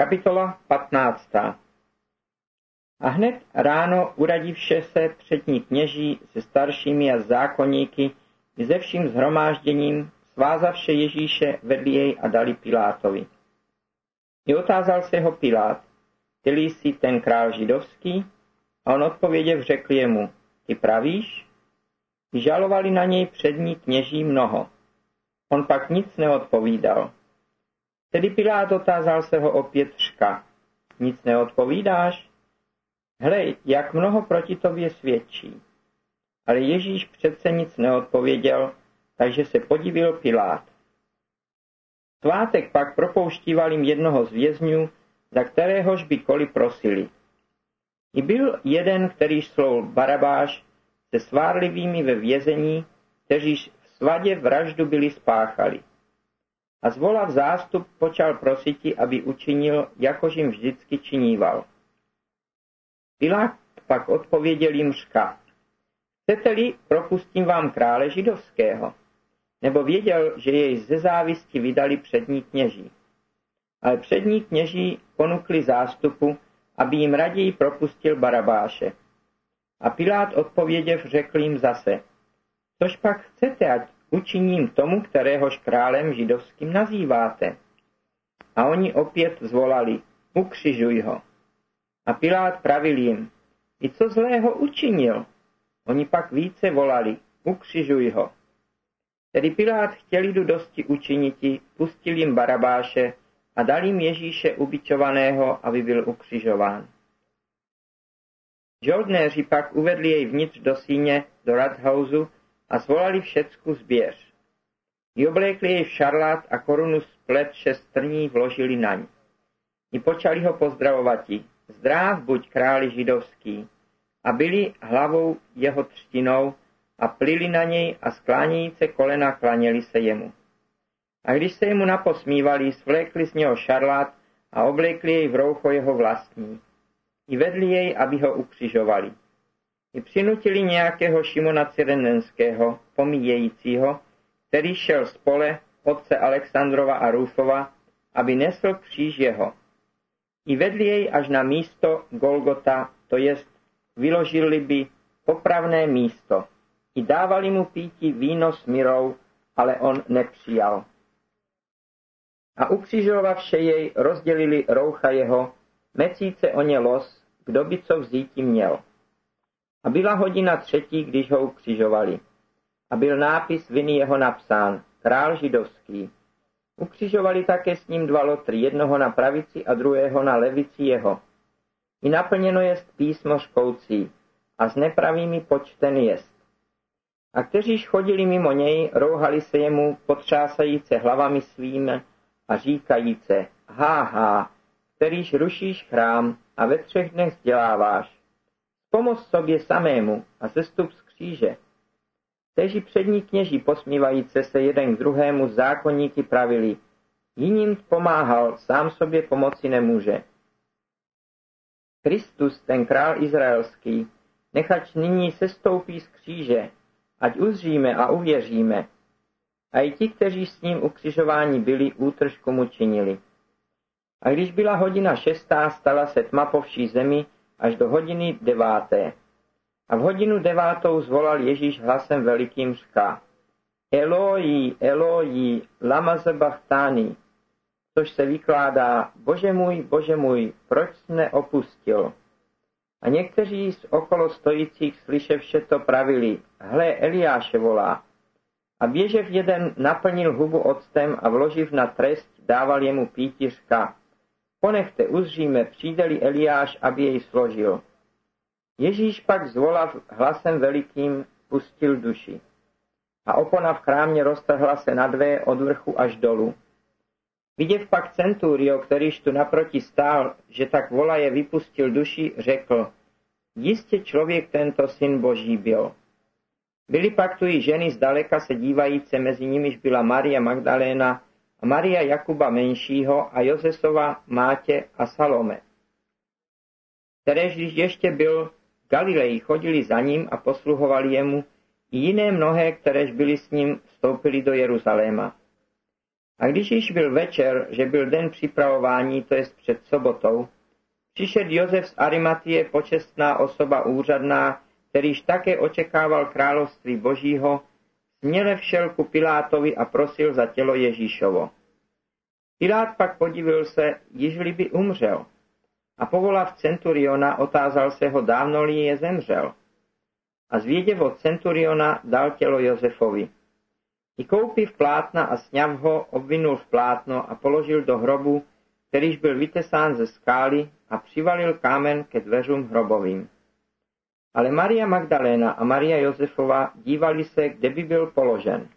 Kapitola 15. A hned ráno uradivše se přední kněží se staršími a zákonníky i ze vším zhromážděním, svázavše Ježíše, vedli jej a dali Pilátovi. I otázal se ho Pilát, ty jsi ten král židovský? A on odpověděv řekl jemu, ty pravíš? Žalovali na něj přední kněží mnoho. On pak nic neodpovídal. Tedy Pilát otázal se ho opět ška. Nic neodpovídáš? Hlej, jak mnoho proti tobě svědčí. Ale Ježíš přece nic neodpověděl, takže se podivil Pilát. Svátek pak propouštíval jim jednoho z vězňů, za kteréhož by koli prosili. I byl jeden, který slou Barabáš se svárlivými ve vězení, kteří v svadě vraždu byli spáchali. A zvolav zástup počal prositi, aby učinil, jakož jim vždycky činíval. Pilát pak odpověděl jim řka, chcete-li, propustím vám krále židovského, nebo věděl, že jej ze závisti vydali přední kněží. Ale přední kněží ponukli zástupu, aby jim raději propustil Barabáše. A Pilát odpověděv řekl jim zase, což pak chcete, ať učiním tomu, kteréhož králem židovským nazýváte. A oni opět zvolali, ukřižuj ho. A Pilát pravil jim, i co zlého učinil? Oni pak více volali, ukřižuj ho. Tedy Pilát chtěl jdu dosti učiniti, pustil jim Barabáše a dal jim Ježíše ubičovaného, aby byl ukřižován. Žoldnéři pak uvedli jej vnitř do síně, do Radhausu a zvolali všecku zběř. I oblékli jej v šarlát a korunu z plet šestrní vložili na ní. I počali ho pozdravovati. Zdráv buď králi židovský. A byli hlavou jeho třtinou a plili na něj a sklánějíce kolena klaněli se jemu. A když se jemu naposmívali, svlékli z něho šarlát a oblékli jej v roucho jeho vlastní. I vedli jej, aby ho ukřižovali. I přinutili nějakého Šimona Cyrenenského, pomíjejícího, který šel z pole otce Alexandrova a Rufova, aby nesl kříž jeho. I vedli jej až na místo Golgota, to jest vyložili by popravné místo. I dávali mu píti víno s mirou, ale on nepřijal. A ukřižovavše jej rozdělili roucha jeho, mecíce o ně los, kdo by co vzíti měl. A byla hodina třetí, když ho ukřižovali. A byl nápis viny jeho napsán, král židovský. Ukřižovali také s ním dva lotry, jednoho na pravici a druhého na levici jeho. I naplněno jest písmo škoucí, a s nepravými počten jest. A kteříž chodili mimo něj, rouhali se jemu, potřásajíce hlavami svým a říkajíce, há, há, kterýž rušíš chrám a ve třech dnech vzděláváš. Pomoz sobě samému a sestup z kříže. Teži přední kněží posmívajíce se jeden k druhému zákonníky pravili, jiným pomáhal, sám sobě pomoci nemůže. Kristus, ten král izraelský, nechač nyní sestoupí z kříže, ať uzříme a uvěříme. A i ti, kteří s ním ukřižování byli, útržku mu činili. A když byla hodina šestá, stala se tma po vší zemi až do hodiny deváté. A v hodinu devátou zvolal Ježíš hlasem velikým řka. Eloi, Eloi, lama zebachtani, což se vykládá, bože můj, bože můj, proč jsi opustil? A někteří z okolo stojících slyševše to pravili, hle, Eliáše volá. A běžev jeden naplnil hubu octem a vloživ na trest dával jemu pítiřka. Ponechte, uzříme, přijde Eliáš, aby jej složil. Ježíš pak zvolav hlasem velikým pustil duši. A opona v chrámě roztrhla se na dvě od vrchu až dolů. Viděv pak centurio, kterýž tu naproti stál, že tak volaje vypustil duši, řekl, jistě člověk tento syn boží byl. Byly pak tu i ženy zdaleka se dívajíce, mezi nimiž byla Maria Magdaléna Maria Jakuba menšího a Josesova Mátě a Salome. Kteréž, když ještě byl v Galileji, chodili za ním a posluhovali jemu, i jiné mnohé, kteréž byli s ním, vstoupili do Jeruzaléma. A když již byl večer, že byl den připravování, to jest před sobotou, přišel Josef z Arimatie, počestná osoba úřadná, kterýž také očekával království božího, směle všel ku Pilátovi a prosil za tělo Ježíšovo. Pilát pak podivil se, jižli by umřel. A povolav centuriona, otázal se ho, dávno-li je zemřel. A zvěděv od centuriona dal tělo Josefovi. I koupiv plátna a sňav ho, obvinul v plátno a položil do hrobu, kterýž byl vytesán ze skály a přivalil kámen ke dveřům hrobovým. Ale Maria Magdaléna a Maria Josefova dívali se, kde by byl položen.